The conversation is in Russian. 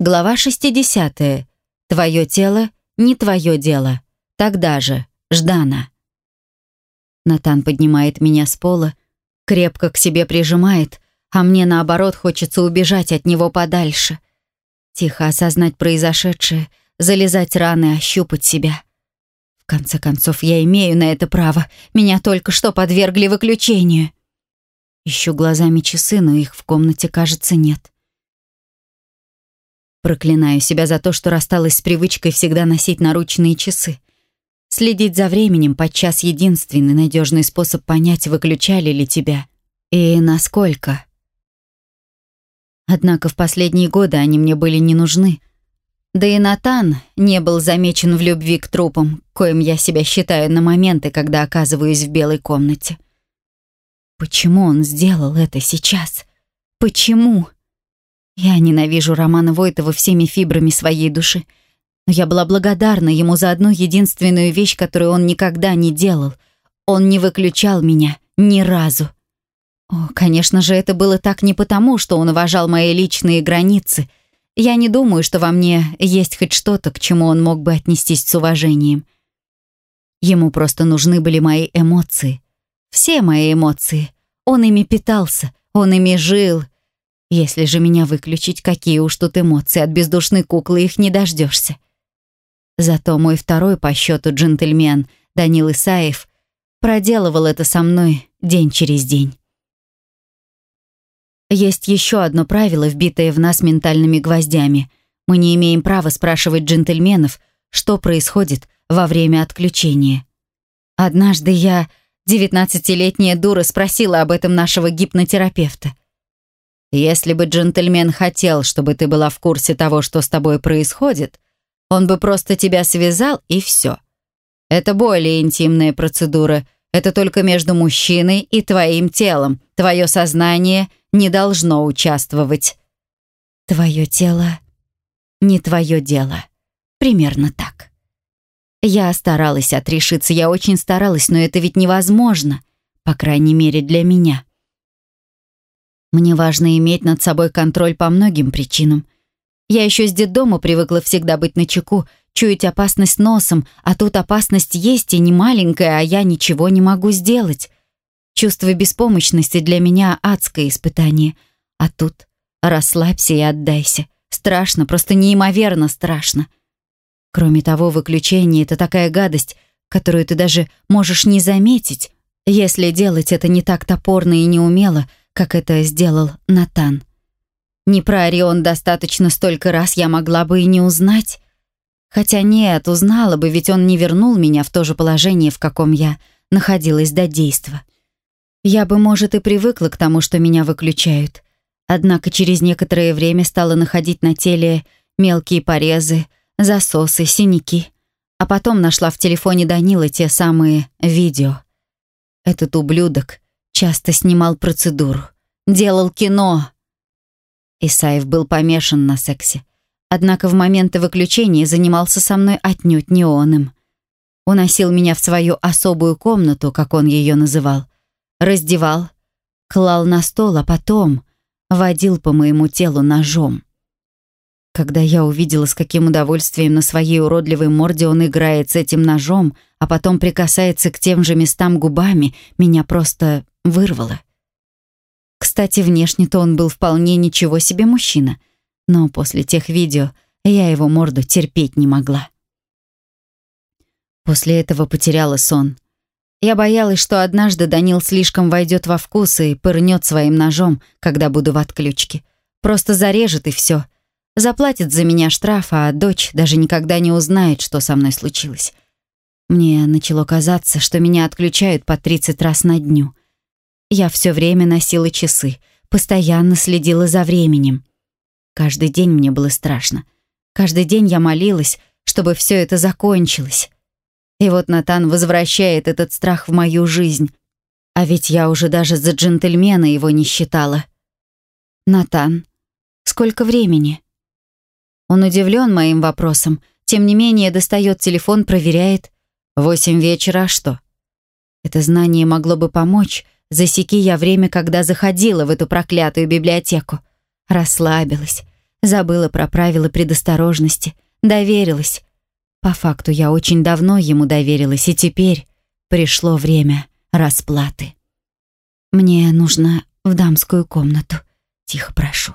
Глава 60. Твое тело не твое дело. Тогда же. Ждана. Натан поднимает меня с пола, крепко к себе прижимает, а мне, наоборот, хочется убежать от него подальше. Тихо осознать произошедшее, залезать раны, ощупать себя. В конце концов, я имею на это право. Меня только что подвергли выключению. Ищу глазами часы, но их в комнате, кажется, нет. Проклинаю себя за то, что рассталась с привычкой всегда носить наручные часы. Следить за временем подчас единственный надежный способ понять, выключали ли тебя. И насколько. Однако в последние годы они мне были не нужны. Да и Натан не был замечен в любви к трупам, коим я себя считаю на моменты, когда оказываюсь в белой комнате. Почему он сделал это сейчас? Почему? Я ненавижу Романа Войтова всеми фибрами своей души. Но я была благодарна ему за одну единственную вещь, которую он никогда не делал. Он не выключал меня ни разу. О, конечно же, это было так не потому, что он уважал мои личные границы. Я не думаю, что во мне есть хоть что-то, к чему он мог бы отнестись с уважением. Ему просто нужны были мои эмоции. Все мои эмоции. Он ими питался, он ими жил — если же меня выключить, какие уж тут эмоции, от бездушной куклы их не дождешься. Зато мой второй по счету джентльмен, Данил Исаев, проделывал это со мной день через день. Есть еще одно правило, вбитое в нас ментальными гвоздями. Мы не имеем права спрашивать джентльменов, что происходит во время отключения. Однажды я, девятнадцатилетняя дура, спросила об этом нашего гипнотерапевта. Если бы джентльмен хотел, чтобы ты была в курсе того, что с тобой происходит, он бы просто тебя связал и все. Это более интимная процедура. Это только между мужчиной и твоим телом. Твое сознание не должно участвовать. Твое тело не твое дело. Примерно так. Я старалась отрешиться, я очень старалась, но это ведь невозможно. По крайней мере, для меня. Мне важно иметь над собой контроль по многим причинам. Я еще с детдома привыкла всегда быть начеку, чуять опасность носом, а тут опасность есть и не маленькая, а я ничего не могу сделать. Чувство беспомощности для меня адское испытание. А тут расслабься и отдайся. Страшно, просто неимоверно страшно. Кроме того, выключение — это такая гадость, которую ты даже можешь не заметить, если делать это не так топорно и неумело, как это сделал Натан. Не про Орион достаточно столько раз я могла бы и не узнать. Хотя нет, узнала бы, ведь он не вернул меня в то же положение, в каком я находилась до действа. Я бы, может, и привыкла к тому, что меня выключают. Однако через некоторое время стала находить на теле мелкие порезы, засосы, синяки. А потом нашла в телефоне Данила те самые видео. Этот ублюдок Часто снимал процедуру. Делал кино. Исаев был помешан на сексе. Однако в моменты выключения занимался со мной отнюдь не он им. Уносил меня в свою особую комнату, как он ее называл. Раздевал, клал на стол, а потом водил по моему телу ножом. Когда я увидела, с каким удовольствием на своей уродливой морде он играет с этим ножом, а потом прикасается к тем же местам губами, меня просто вырвало. Кстати, внешне-то он был вполне ничего себе мужчина, но после тех видео я его морду терпеть не могла. После этого потеряла сон. Я боялась, что однажды Данил слишком войдет во вкус и пырнет своим ножом, когда буду в отключке. Просто зарежет и все. Заплатит за меня штраф, а дочь даже никогда не узнает, что со мной случилось. Мне начало казаться, что меня отключают по 30 раз на дню. Я все время носила часы, постоянно следила за временем. Каждый день мне было страшно. Каждый день я молилась, чтобы все это закончилось. И вот Натан возвращает этот страх в мою жизнь. А ведь я уже даже за джентльмена его не считала. Натан, сколько времени? Он удивлен моим вопросом, тем не менее достает телефон, проверяет. Восемь вечера, а что? Это знание могло бы помочь, Засеки я время, когда заходила в эту проклятую библиотеку. Расслабилась. забыла про правила предосторожности, доверилась. По факту я очень давно ему доверилась, и теперь пришло время расплаты. «Мне нужно в дамскую комнату», — тихо прошу.